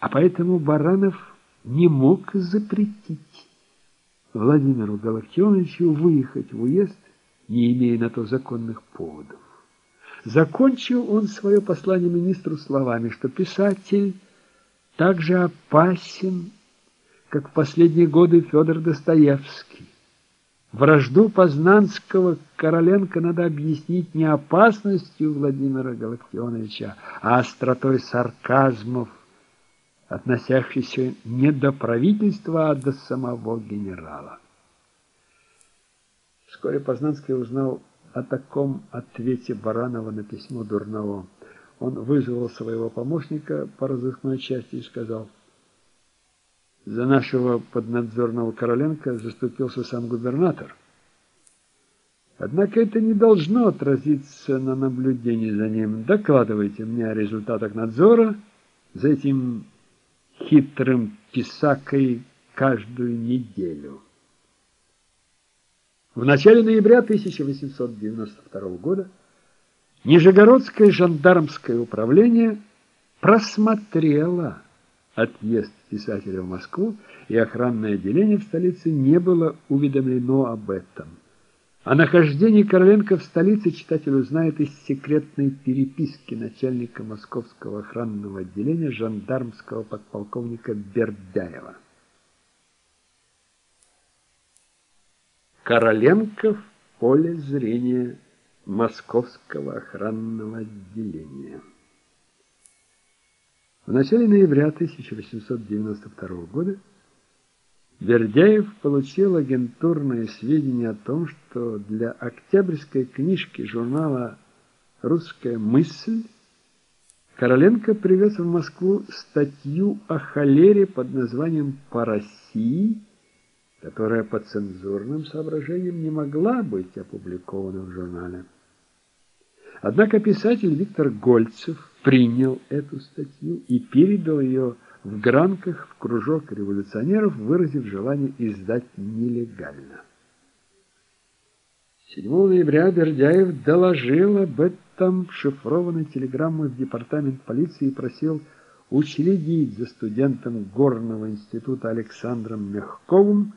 а поэтому Баранов не мог запретить Владимиру Галактионовичу выехать в уезд, не имея на то законных поводов. Закончил он свое послание министру словами, что писатель так же опасен, как в последние годы Федор Достоевский. Вражду Познанского Короленко надо объяснить не опасностью Владимира Галактионовича, а остротой сарказмов, относящихся не до правительства, а до самого генерала. Вскоре Познанский узнал о таком ответе Баранова на письмо Дурново. Он вызвал своего помощника по разыскной части и сказал, «За нашего поднадзорного Короленко заступился сам губернатор. Однако это не должно отразиться на наблюдении за ним. Докладывайте мне о результатах надзора за этим хитрым писакой каждую неделю». В начале ноября 1892 года Нижегородское жандармское управление просмотрело отъезд писателя в Москву, и охранное отделение в столице не было уведомлено об этом. О нахождении Короленко в столице читатель узнает из секретной переписки начальника московского охранного отделения жандармского подполковника Бердяева. Короленко в поле зрения Московского охранного отделения. В начале ноября 1892 года Бердяев получил агентурные сведения о том, что для октябрьской книжки журнала «Русская мысль» Короленко привез в Москву статью о холере под названием «По России», которая по цензурным соображениям не могла быть опубликована в журнале. Однако писатель Виктор Гольцев принял эту статью и передал ее в Гранках в кружок революционеров, выразив желание издать нелегально. 7 ноября Бердяев доложил об этом шифрованной телеграммой в департамент полиции и просил учредить за студентом Горного института Александром Мягковым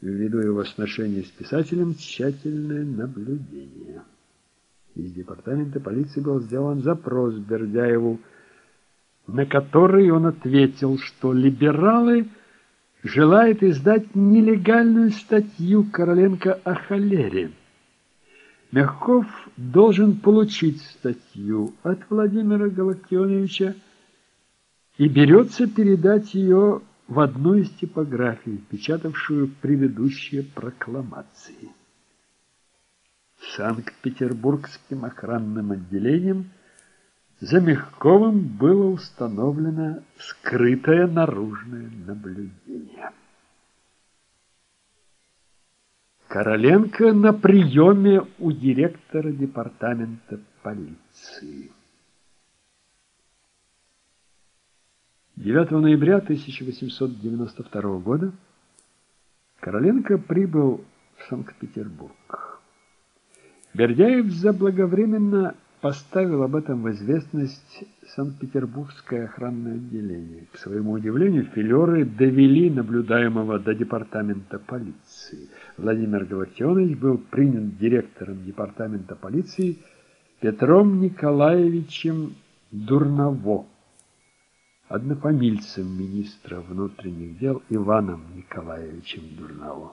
ввиду его сношения с писателем тщательное наблюдение. Из департамента полиции был сделан запрос Бердяеву, на который он ответил, что либералы желают издать нелегальную статью Короленко о холере. Мягков должен получить статью от Владимира Галактионовича и берется передать ее в одной из типографий, печатавшую предыдущие прокламации. Санкт-Петербургским охранным отделением за Мягковым было установлено скрытое наружное наблюдение. Короленко на приеме у директора департамента полиции. 9 ноября 1892 года Короленко прибыл в Санкт-Петербург. Бердяев заблаговременно поставил об этом в известность Санкт-Петербургское охранное отделение. К своему удивлению, филеры довели наблюдаемого до департамента полиции. Владимир Галактионович был принят директором департамента полиции Петром Николаевичем Дурново однофамильцем министра внутренних дел Иваном Николаевичем Дурново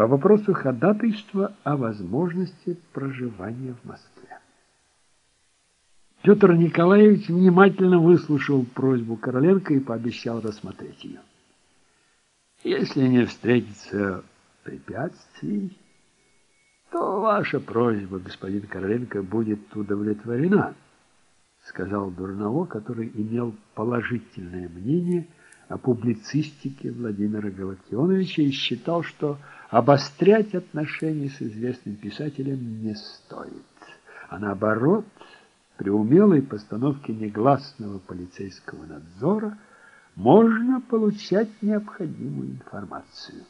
по вопросу ходатайства о возможности проживания в Москве. Петр Николаевич внимательно выслушал просьбу Короленко и пообещал рассмотреть ее. Если не встретится препятствий, то ваша просьба, господин Короленко, будет удовлетворена сказал Дурново, который имел положительное мнение о публицистике Владимира Галактионовича и считал, что обострять отношения с известным писателем не стоит. А наоборот, при умелой постановке негласного полицейского надзора можно получать необходимую информацию.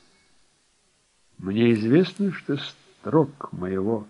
Мне известно, что строк моего